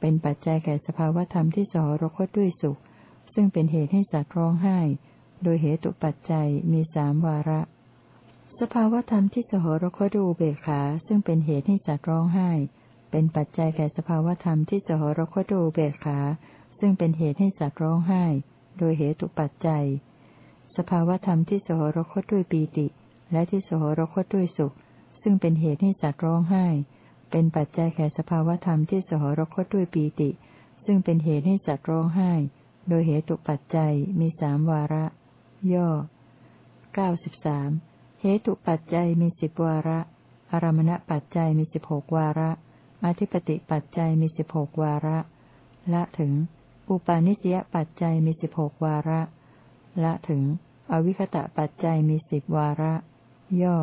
Speaker 1: เป็นปัจจัยแก่สภาวธรรมที่สหรคตด้วยสุข ซึ่งเป็นเหตุให้สัตว์ร้องไห้ โดยเหตุปัจจัยมีสามวาระ สภาวธรรมที่สหรคตดูเบขา ซึ่งเป็นเหตุให้สัตว์ร้องไห้ เป็นปัจจัยแก่สภาวธรรมที่สหรคตดูเบขา ซึ่งเป็นเหตุให้สัตว์ร้องไห้ โดยเหตุปัจจัย สภาวธรรมที่สหรคตด้วยปีติ และที่สหรคตด้วยสุข ซึ่งเป็นเหตุให้สัตว์ร้องไห้ เป็นปัจจัยแก่สภาวธรรมที่สหรคตด้วยปีติ ซึ่งเป็นเหตุให้สัตว์ร้องไห้ โดยเหตุปัจจัยมีสามวาระ ย่อเก้าสิบสามเหตุปัจจัยมีสิบวาระ อารมณปัจจัยมีสิบหกวาระ อธิปติปัจจัยมีสิบหกวาระ ละถึง อุปาณิสยปัจจัยมีสิบหกวาระ ละถึง อวิคตะปัจจัยมีสิบวาระ ย่อ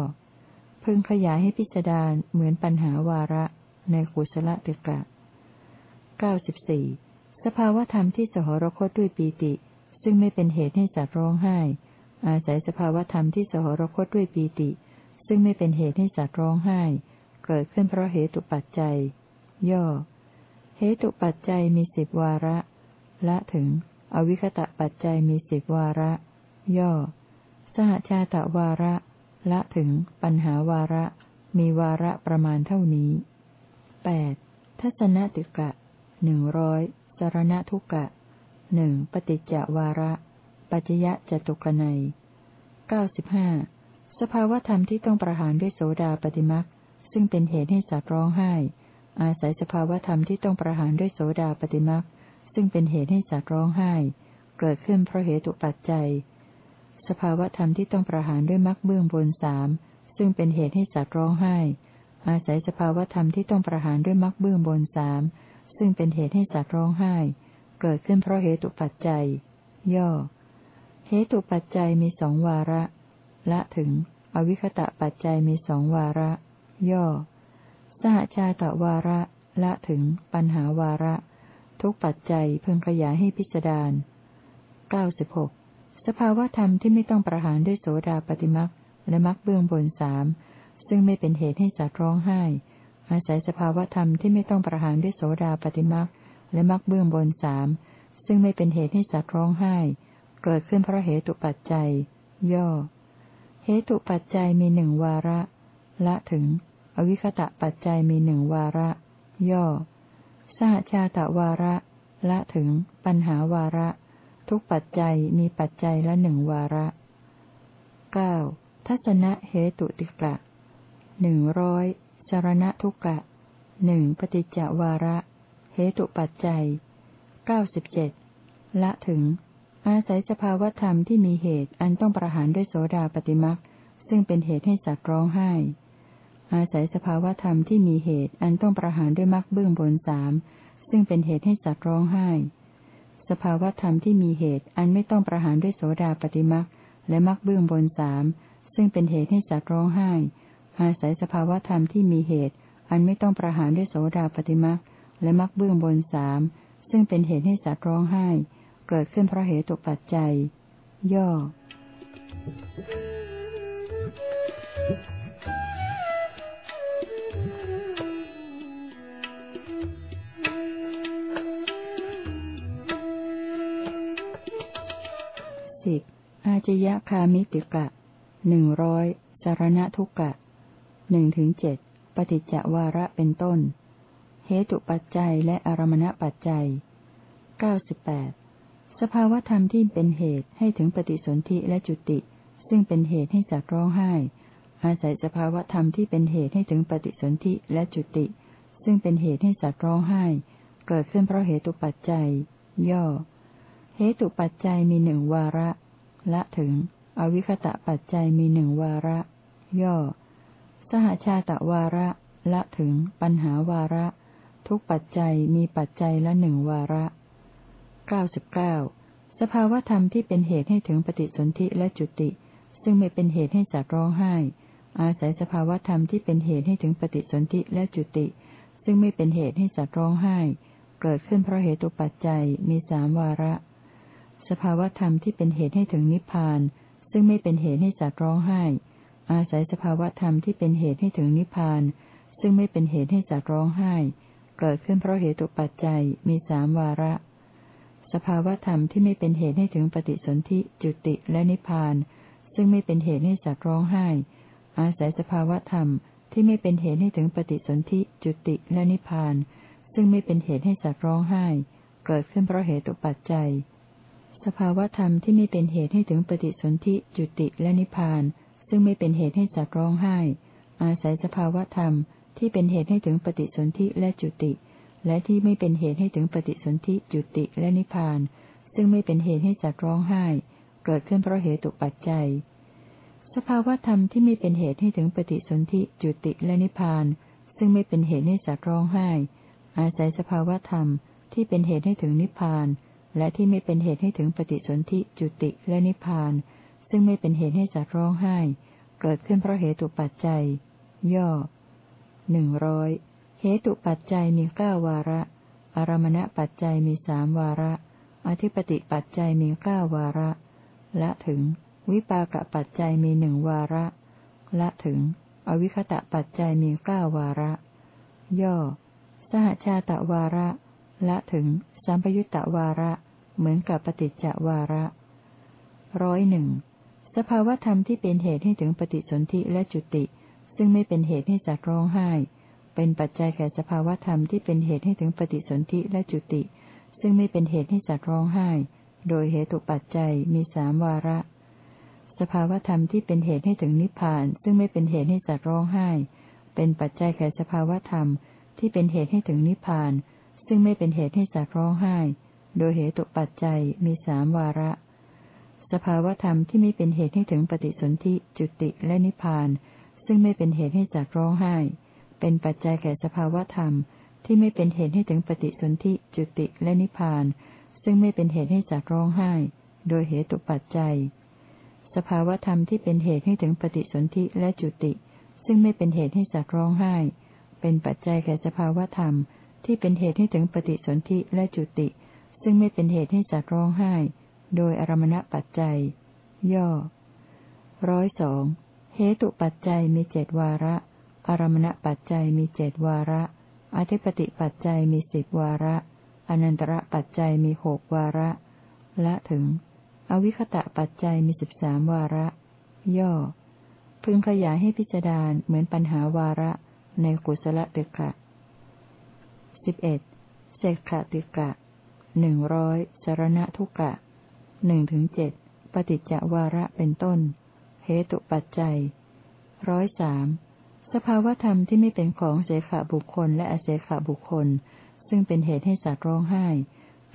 Speaker 1: พึงขยายให้พิจารณาเหมือนปัญหาวาระในกุศลติกะเก้าสิบสี่สภาวธรรมที่สหรคตด้วยปีติ ซึ่งไม่เป็นเหตุให้สัตว์ร้องไห้ อาศัยสภาวธรรมที่สหรคตด้วยปีติ ซึ่งไม่เป็นเหตุให้สัตว์ร้องไห้ เกิดขึ้นเพราะเหตุปัจจัย ย่อ เหตุปัจจัยมีสิบวาระ ละถึง อวิคตะปัจจัยมีสิบวาระ ย่อ สหชาตะวาระ ละถึงปัญหาวาระ มีวาระประมาณเท่านี้แปดทัศนติกะหนึ่งร้อยสารณทุกะหนึ่งปฏิจจวาระ ปัจยะจตุกนัยเก้าสิบห้าสภาวธรรมที่ต้องประหารด้วยโสดาปฏิมักซึ่งเป็นเหตุให้สัตว์ร้องไห้ อาศัยสภาวธรรมที่ต้องประหารด้วยโสดาปฏิมัก ซึ่งเป็นเหตุให้สัตว์ร้องไห้ เกิดขึ้นเพราะเหตุปัจจัย สภาวธรรมที่ต้องประหารด้วยมักเบื้องบนสามซึ่งเป็นเหตุให้สัตว์ร้องไห้ อาศัยสภาวธรรมที่ต้องประหารด้วยมักเบื้องบนสามซึ่งเป็นเหตุให้สัตว์ร้องไห้ เกิดขึ้นเพราะเหตุปัจจัย ย่อ เหตุปัจจัยมีสองวาระ ละถึง อวิคตะปัจจัยมีสองวาระ ย่อ สหชาตวาระ ละถึง ปัญหาวาระ ทุกปัจจัยเพิ่งขยายให้พิจารณาเก้าสิบหกสภาวธรรมที่ไม่ต้องประหารด้วยโสดาปฏิมักและมักเบื้องบนสามซึ่งไม่เป็นเหตุให้สัตว์ร้องไห้ อาศัยสภาวธรรมที่ไม่ต้องประหารด้วยโสดาปฏิมักและมักเบื้องบนสามซึ่งไม่เป็นเหตุให้สัตว์ร้องไห้ เกิดขึ้นเพราะเหตุปัจจัย ย่อ เหตุปัจจัยมีหนึ่งวาระ ละถึง อวิคตะปัจจัยมีหนึ่งวาระ ย่อ หชาตะวาระ ละถึง ปัญหาวาระ ทุกปัจจัยมีปัจจัยละหนึ่งวาระเก้าทัศนะเหตุติกะหนึ่งร้อยสารณทุกะหนึ่งปฏิจจวาระ เหตุปัจจัยเก้าสิบเจ็ดละถึง อาศัยสภาวธรรมที่มีเหตุอันต้องประหารด้วยโสดาปฏิมักซึ่งเป็นเหตุให้สัตว์ร้องไห้ อาศัยสภาวธรรมที่มีเหตุอันต้องประหารด้วยมักเบื้องบนสามซึ่งเป็นเหตุให้สัตว์ร้องไห้ สภาวธรรมที่มีเหตุอันไม่ต้องประหารด้วยโสดาปฏิมักและมักเบื้องบนสามซึ่งเป็นเหตุให้สัตว์ร้องไห้ อาศัยสภาวธรรมที่มีเหตุ อันไม่ต้องประหารด้วยโสดาปฏิมักและมักเบื้องบนสามซึ่งเป็นเหตุให้สัตว์ร้องไห้ เกิดขึ้นเพราะเหตุตกปัจจัย ย่อสิบ อาจยะคามิติกะหนึ่งร้อยสารณทุกะหนึ่งถึงเจ็ดปฏิจจวาระเป็นต้น เหตุปัจจัยและอารมณปัจจัยเก้าสิบแปดสภาวธรรมที่เป็นเหตุให้ถึงปฏิสนธิและจุติ ซึ่งเป็นเหตุให้สัตว์ร้องไห้ อาศัยสภาวธรรมที่เป็นเหตุให้ถึงปฏิสนธิและจุติ ซึ่งเป็นเหตุให้สัตว์ร้องไห้ เกิดขึ้นเพราะเหตุปัจจัย ย่อ เหตุปัจจัยมีหนึ่งวาระ ละถึง อวิคตะปัจจัยมีหนึ่งวาระ ย่อ สหชาตะวาระ ละถึง ปัญหาวาระ ทุกปัจจัยมีปัจจัยละหนึ่งวาระเก้าสิบเก้าสภาวธรรมที่เป็นเหตุให้ถึงปฏิสนธิและจุติ ซึ่งไม่เป็นเหตุให้สัตว์ร้องไห้ อาศัยสภาวธรรมที่เป็นเหตุให้ถึงปฏิสนธิและจุติ ซึ่งไม่เป็นเหตุให้สัตว์ร้องไห้ เกิดขึ้นเพราะเหตุปัจจัยมีสามวาระ สภาวธรรมที่เป็นเหตุให้ถึงนิพพาน ซึ่งไม่เป็นเหตุให้สัตว์ร้องไห้ อาศัยสภาวธรรมที่เป็นเหตุให้ถึงนิพพาน ซึ่งไม่เป็นเหตุให้สัตว์ร้องไห้ เกิดขึ้นเพราะเหตุปัจจัยมีสามวาระ สภาวธรรมที่ไม่เป็นเหตุให้ถึงปฏิสนธิจุติและนิพพาน ซึ่งไม่เป็นเหตุให้สัตว์ร้องไห้ อาศัยสภาวธรรมที่ไม่เป็นเหตุให้ถึงปฏิสนธิจุติและนิพพาน ซึ่งไม่เป็นเหตุให้สัตว์ร้องไห้ เกิดขึ้นเพราะเหตุปัจจัย สภาวธรรมที่ไม่เป็นเหตุให้ถึงปฏิสนธิจุติและนิพพาน ซึ่งไม่เป็นเหตุให้สัตว์ร้องไห้ อาศัยสภาวธรรมที่เป็นเหตุให้ถึงปฏิสนธิและจุติ และที่ไม่เป็นเหตุให้ถึงปฏิสนธิจุติและนิพพาน ซึ่งไม่เป็นเหตุให้สัตว์ร้องไห้ เกิดขึ้นเพราะเหตุปัจจัย สภาวธรรมที่ไม่เป็นเหตุให้ถึงปฏิสนธิจุติและนิพพาน ซึ่งไม่เป็นเหตุให้สัตว์ร้องไห้ อาศัยสภาวธรรมที่เป็นเหตุให้ถึงนิพพาน และที่ไม่เป็นเหตุให้ถึงปฏิสนธิจุติและนิพพาน ซึ่งไม่เป็นเหตุให้สัตว์ร้องไห้ เกิดขึ้นเพราะเหตุปัจจัย ย่อหนึ่งร้อยเหตุปัจจัยมีเก้าวาระ อารมณปัจจัยมีสามวาระ อธิปติปัจจัยมีเก้าวาระ และถึง วิปากปัจจัยมีหนึ่งวาระ และถึง อวิคตะปัจจัยมีเก้าวาระ ย่อ สหชาตะวาระ ละถึง สัมปยุตตวาระ เหมือนกับปฏิจจวาระร้อยหนึ่งสภาวธรรมที่เป็นเหตุให้ถึงปฏิสนธิและจุติ ซึ่งไม่เป็นเหตุให้สัตว์ร้องไห้ เป็นปัจจัยแก่สภาวธรรมที่เป็นเหตุให้ถึงปฏิสนธิและจุติ ซึ่งไม่เป็นเหตุให้สัตว์ร้องไห้ โดยเหตุปัจจัยมีสามวาระ สภาวธรรมที่เป็นเหตุให้ถึงนิพพาน ซึ่งไม่เป็นเหตุให้สัตว์ร้องไห้ เป็นปัจจัยแก่สภาวธรรมที่เป็นเหตุให้ถึงนิพพาน ซึ่งไม่เป็นเหตุให้สัตว์ร้องไห้ โดยเหตุปัจจัยมีสามวาระ สภาวธรรมที่ไม่เป็นเหตุให้ถึงปฏิสนธิจุติและนิพพาน ซึ่งไม่เป็นเหตุให้สัตว์ร้องไห้ เป็นปัจจัยแก่สภาวธรรมที่ไม่เป็นเหตุให้ถึงปฏิสนธิจุติและนิพพาน ซึ่งไม่เป็นเหตุให้สัตว์ร้องไห้ โดยเหตุปัจจัย สภาวธรรมที่เป็นเหตุให้ถึงปฏิสนธิและจุติ ซึ่งไม่เป็นเหตุให้สัตว์ร้องไห้ เป็นปัจจัยแก่สภาวธรรม ที่เป็นเหตุให้ถึงปฏิสนธิและจุติ ซึ่งไม่เป็นเหตุให้สัตว์ร้องไห้ โดยอารมณปัจจัย ย่อร้อยสองเหตุปัจจัยมีเจดวาระ อารมณปัจจัยมีเจดวาระ อธิปติปัจจัยมีสิบวาระ อนันตระปัจจัยมีหกวาระ ละถึง อวิคตะปัจจัยมีสิบสามวาระ ย่อ พึงขยายให้พิจารณาเหมือนปัญหาวาระในกุศลติกะ สิบเอ็ดเศกขติกะหนึ่งร้อยสารณทุกะหนึ่งถึงเจ็ดปฏิจจวาระเป็นต้น เหตุปัจจัยร้อยสามสภาวธรรมที่ไม่เป็นของเสขบุคคลและอเสขบุคคล ซึ่งเป็นเหตุให้สัตว์ร้องไห้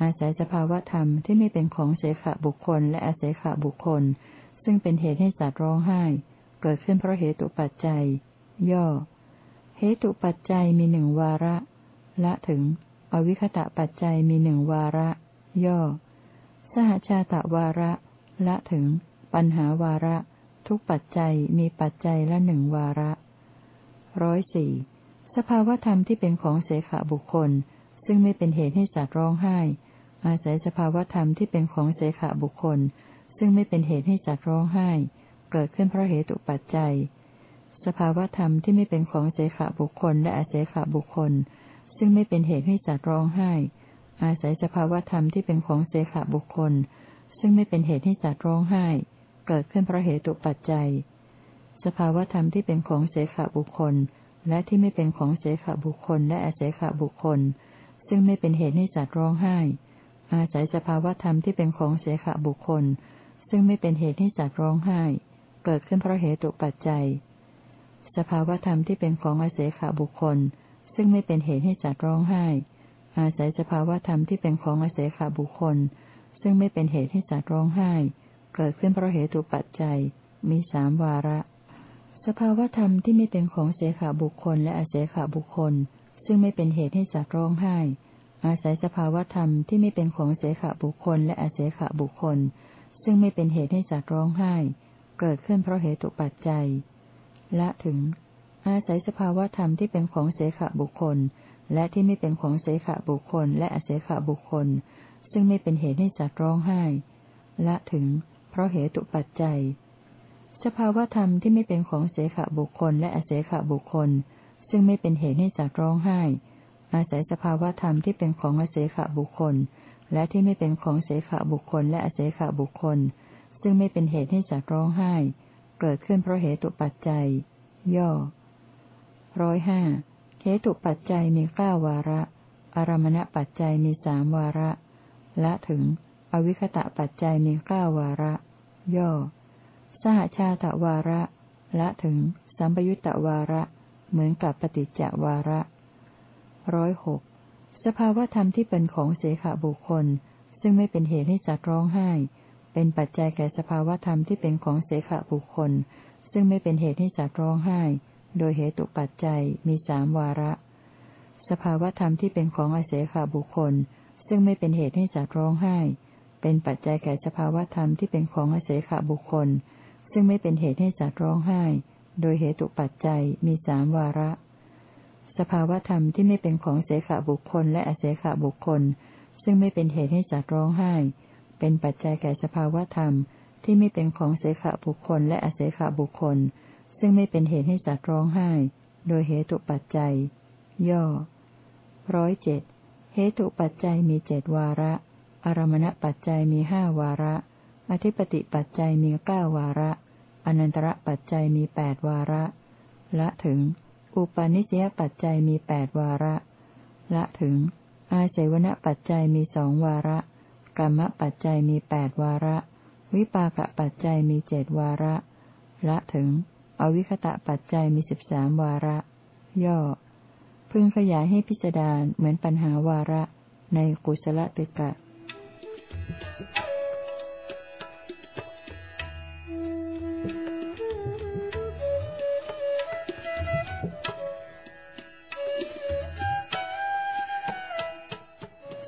Speaker 1: อาศัยสภาวธรรมที่ไม่เป็นของเสขบุคคลและอเสขบุคคล ซึ่งเป็นเหตุให้สัตว์ร้องไห้ เกิดขึ้นเพราะเหตุปัจจัย ย่อ เหตุปัจจัยมีหนึ่งวาระ ละถึง อวิคตะปัจจัยมีหนึ่งวาระ ย่อ สหชาตะวาระ ละถึง ปัญหาวาระ ทุกปัจจัยมีปัจจัยละหนึ่งวาระร้อยสี่สภาวธรรมที่เป็นของเสขบุคคล ซึ่งไม่เป็นเหตุให้สัตว์ร้องไห้ อาศัยสภาวธรรมที่เป็นของเสขบุคคล ซึ่งไม่เป็นเหตุให้สัตว์ร้องไห้ เกิดขึ้นเพราะเหตุปัจจัย สภาวธรรมที่ไม่เป็นของเสขบุคคลและอาศัยขบุคคล ซึ่งไม่เป็นเหตุให้สัตว์ร้องไห้ อาศัยสภาวธรรมที่เป็นของเสขบุคคล ซึ่งไม่เป็นเหตุให้สัตว์ร้องไห้ เกิดขึ้นเพราะเหตุปัจจัย สภาวธรรมที่เป็นของเสขบุคคล และที่ไม่เป็นของเสขบุคคลและอเสขบุคคล ซึ่งไม่เป็นเหตุให้สัตว์ร้องไห้ อาศัยสภาวธรรมที่เป็นของเสขบุคคล ซึ่งไม่เป็นเหตุให้สัตว์ร้องไห้ เกิดขึ้นเพราะเหตุปัจจัย สภาวธรรมที่เป็นของอเสขบุคคล ซึ่งไม่เป็นเหตุให้สัตว์ร้องไห้ อาศัยสภาวธรรมที่เป็นของอเสขบุคคล ซึ่งไม่เป็นเหตุให้สัตว์ร้องไห้ เกิดขึ้นเพราะเหตุปัจจัย มีสามวาระ สภาวธรรมที่ไม่เป็นของเสขาบุคคลและอาเสขาบุคคล ซึ่งไม่เป็นเหตุให้สัตว์ร้องไห้ อาศัยสภาวธรรมที่ไม่เป็นของเสขาบุคคลและอาเสขาบุคคล ซึ่งไม่เป็นเหตุให้สัตว์ร้องไห้ เกิดขึ้นเพราะเหตุปัจจัย ละถึง อาศัยสภาวธรรมที่เป็นของเสขบุคคล และที่ไม่เป็นของเสขบุคคล และอเสขบุคคล ซึ่งไม่เป็นเหตุให้สัตว์ร้องไห้ ละถึง เพราะเหตุปัจจัย สภาวธรรมที่ไม่เป็นของเสขบุคคล และอเสขบุคคล ซึ่งไม่เป็นเหตุให้สัตว์ร้องไห้ อาศัยสภาวธรรมที่เป็นของอเสขบุคคล และที่ไม่เป็นของเสขบุคคล และอเสขบุคคล ซึ่งไม่เป็นเหตุให้สัตว์ร้องไห้ เกิดขึ้นเพราะเหตุปัจจัย ย่อ ร้อยห้าเหตุปัจจัยมีเก้าวาระ อารมณปัจจัยมีสามวาระ ละถึง อวิคตะปัจจัยมีเก้าวาระ ย่อ สหชาตวาระ ละถึง สัมปยุตตวาระ เหมือนกับปฏิจจวาระร้อยหกสภาวธรรมที่เป็นของเสขบุคคล ซึ่งไม่เป็นเหตุให้สัตว์ร้องไห้ เป็นปัจจัยแก่สภาวธรรมที่เป็นของเสขบุคคล ซึ่งไม่เป็นเหตุให้สัตว์ร้องไห้ โดยเหตุปัจจัยมีสามวาระ สภาวธรรมที่เป็นของอเสขบุคคล ซึ่งไม่เป็นเหตุให้สัตว์ร้องไห้ เป็นปัจจัยแก่สภาวธรรมที่เป็นของอาศัยขาบุคคล ซึ่งไม่เป็นเหตุให้สัตว์ร้องไห้ โดยเหตุปัจจัยมีสามวาระ สภาวธรรมที่ไม่เป็นของเสขาบุคคล และอาศัยขาบุคคล ซึ่งไม่เป็นเหตุให้สัตว์ร้องไห้ เป็นปัจจัยแก่สภาวธรรมที่ไม่เป็นของเสขบุคคลและอาศัยขบุคคล ซึ่งไม่เป็นเหตุให้สัตว์ร้องไห้ โดยเหตุปัจจัย ย่อร้อยเจ็ดเหตุปัจจัยมีเจดวาระ อารมณปัจจัยมีห้าวาระ อธิปติปัจจัยมีเก้าวาระ อนันตระปัจจัยมีแปดวาระ ละถึง อุปาณิสยปัจจัยมีแปดวาระ ละถึง อาศัยวณปัจจัยมีสองวาระ กรรมปัจจัยมีแปดวาระ วิปากปัจจัยมีเจดวาระ ละถึง อวิคตะปัจจัยมีสิบสามวาระ ย่อ พึงขยายให้พิจารณาเหมือนปัญหาวาระในกุศลติกะ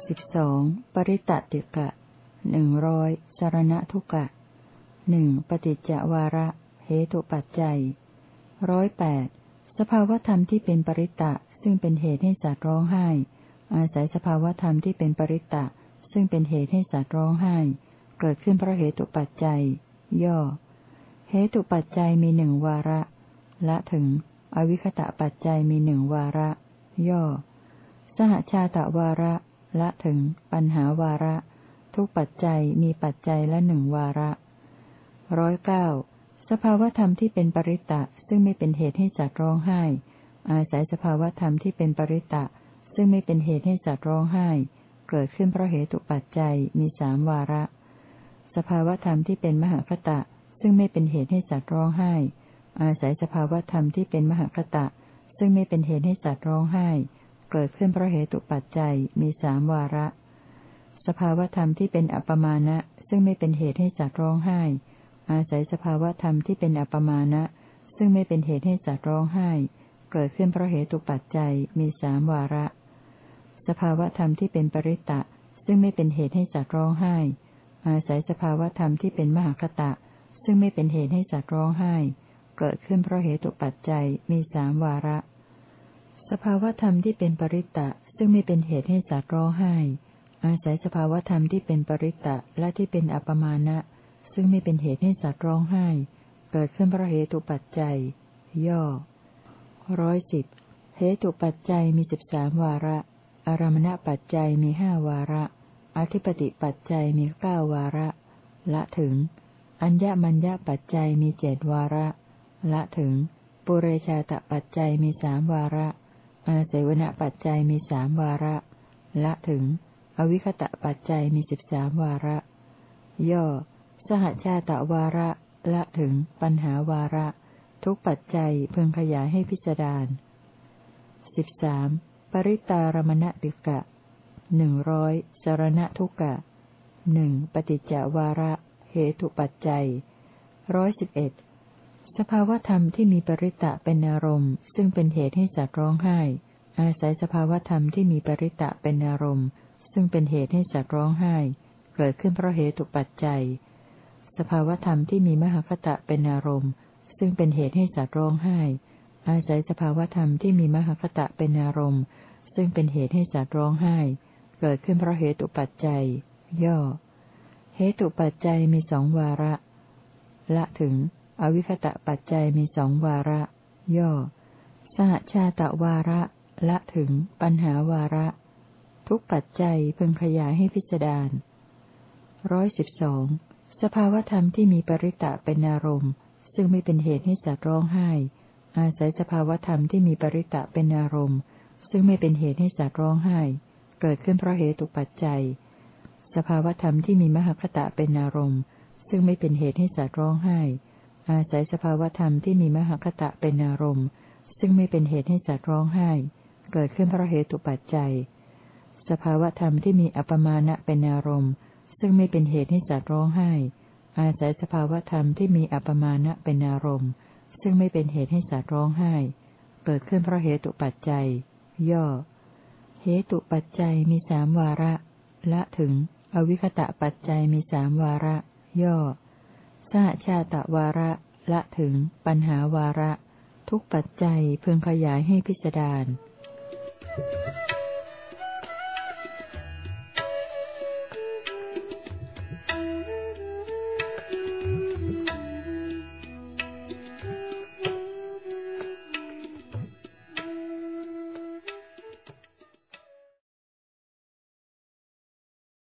Speaker 1: สิบสองปริตติกะหนึ่งร้อยสารณทุกะหนึ่งปฏิจจวาระ เหตุปัจจัยร้อยแปดสภาวธรรมที่เป็นปริตะซึ่งเป็นเหตุให้สัตว์ร้องไห้ อาศัยสภาวธรรมที่เป็นปริตตะซึ่งเป็นเหตุให้สัตว์ร้องไห้ เกิดขึ้นเพราะเหตุปัจจัย ย่อ เหตุปัจจัยมีหนึ่งวาระ ละถึง อวิคตะปัจจัยมีหนึ่งวาระ ย่อ สหชาตะวาระ ละถึง ปัญหาวาระ ทุกปัจจัยมีปัจจัยละหนึ่งวาระร้อยเก้า สภาวธรรมที่เป็นปริตตะซึ่งไม่เป็นเหตุให้สัตว์ร้องไห้ อาศัยสภาวธรรมที่เป็นปริตะซึ่งไม่เป็นเหตุให้สัตว์ร้องไห้ เกิดขึ้นเพราะเหตุปัจจัยมีสามวาระ สภาวธรรมที่เป็นมหคตะ ซึ่งไม่เป็นเหตุให้สัตว์ร้องไห้ อาศัยสภาวธรรมที่เป็นมหคตะ ซึ่งไม่เป็นเหตุให้สัตว์ร้องไห้ เกิดขึ้นเพราะเหตุปัจจัยมีสามวาระ สภาวธรรมที่เป็นอัปมาณะ ซึ่งไม่เป็นเหตุให้สัตว์ร้องไห้ อาศัยสภาวะธรรมที่เป็นอัปมาณะซึ่งไม่เป็นเหตุให้สัตว์ร้องไห้ เกิดขึ้นเพราะเหตุปัจจัยมีสามวาระ สภาวะธรรมที่เป็นปริตะ ซึ่งไม่เป็นเหตุให้สัตว์ร้องไห้ อาศัยสภาวะธรรมที่เป็นมหคตะ ซึ่งไม่เป็นเหตุให้สัตว์ร้องไห้ เกิดขึ้นเพราะเหตุปัจจัยมีสามวาระ สภาวะธรรมที่เป็นปริตะ ซึ่งไม่เป็นเหตุให้สัตว์ร้องไห้ อาศัยสภาวะธรรมที่เป็นปริตะและที่เป็นอัปมาณะ ซึ่งไม่เป็นเหตุให้สัตว์ร้องไห้ เกิดขึ้นเพราะเหตุปัจจัย ย่อร้อยสิบเหตุปัจจัยมีสิบสามวาระ อารมณปัจจัยมีห้าวาระ อธิปติปัจจัยมีเก้าวาระ ละถึง อัญญมัญญปัจจัยมีเจดวาระ ละถึง ปุเรชาตปัจจัยมีสามวาระอาเสวนปัจจัยมีสามวาระ ละถึง อวิคตะปัจจัยมีสิบสามวาระ ย่อ สหชาตวาระ ละถึง ปัญหาวาระ ทุกปัจจัยพึงขยายให้พิจารณาสิบสามปริตารมณติกะหนึ่งร้อยสารณทุกะหนึ่งปฏิจจวาระ เหตุปัจจัยร้อยสิบเอ็ดสภาวธรรมที่มีปริตะเป็นอารมณ์ ซึ่งเป็นเหตุให้สัตว์ร้องไห้ อาศัยสภาวธรรมที่มีปริตะเป็นอารมณ์ ซึ่งเป็นเหตุให้สัตว์ร้องไห้ เกิดขึ้นเพราะเหตุปัจจัย สภาวธรรมที่มีมหคตะเป็นอารมณ์ ซึ่งเป็นเหตุให้สัตว์ร้องไห้ อาศัยสภาวธรรมที่มีมหคตะเป็นอารมณ์ ซึ่งเป็นเหตุให้สัตว์ร้องไห้ เกิดขึ้นเพราะเหตุปัจจัย ย่อ เหตุปัจจัยมีสองวาระ ละถึง อวิคตะปัจจัยมีสองวาระ ย่อ สหชาตะวาระ ละถึง ปัญหาวาระ ทุกปัจจัยพึงขยายให้พิจารณาร้อยสิบสอง สภาวธรรมที่มีปริตะเป็นอารมณ์ ซึ่งไม่เป็นเหตุให้สัตว์ร้องไห้ อาศัยสภาวธรรมที่มีปริตะเป็นอารมณ์ ซึ่งไม่เป็นเหตุให้สัตว์ร้องไห้ เกิดขึ้นเพราะเหตุปัจจัย สภาวธรรมที่มีมหคตะเป็นอารมณ์ ซึ่งไม่เป็นเหตุให้สัตว์ร้องไห้ อาศัยสภาวธรรมที่มีมหคตะเป็นอารมณ์ ซึ่งไม่เป็นเหตุให้สัตว์ร้องไห้ เกิดขึ้นเพราะเหตุปัจจัย สภาวธรรมที่มีอัปมาณะเป็นอารมณ์ ซึ่งไม่เป็นเหตุให้สัตว์ร้องไห้ อาศัยสภาวธรรมที่มีอัปมาณะเป็นอารมณ์ ซึ่งไม่เป็นเหตุให้สัตว์ร้องไห้ เกิดขึ้นเพราะเหตุปัจจัย ย่อ เหตุปัจจัยมีสามวาระ ละถึง อวิคตะปัจจัยมีสามวาระ ย่อ สหชาตะวาระ ละถึง ปัญหาวาระ ทุกปัจจัยเพึงขยายให้พิจารณา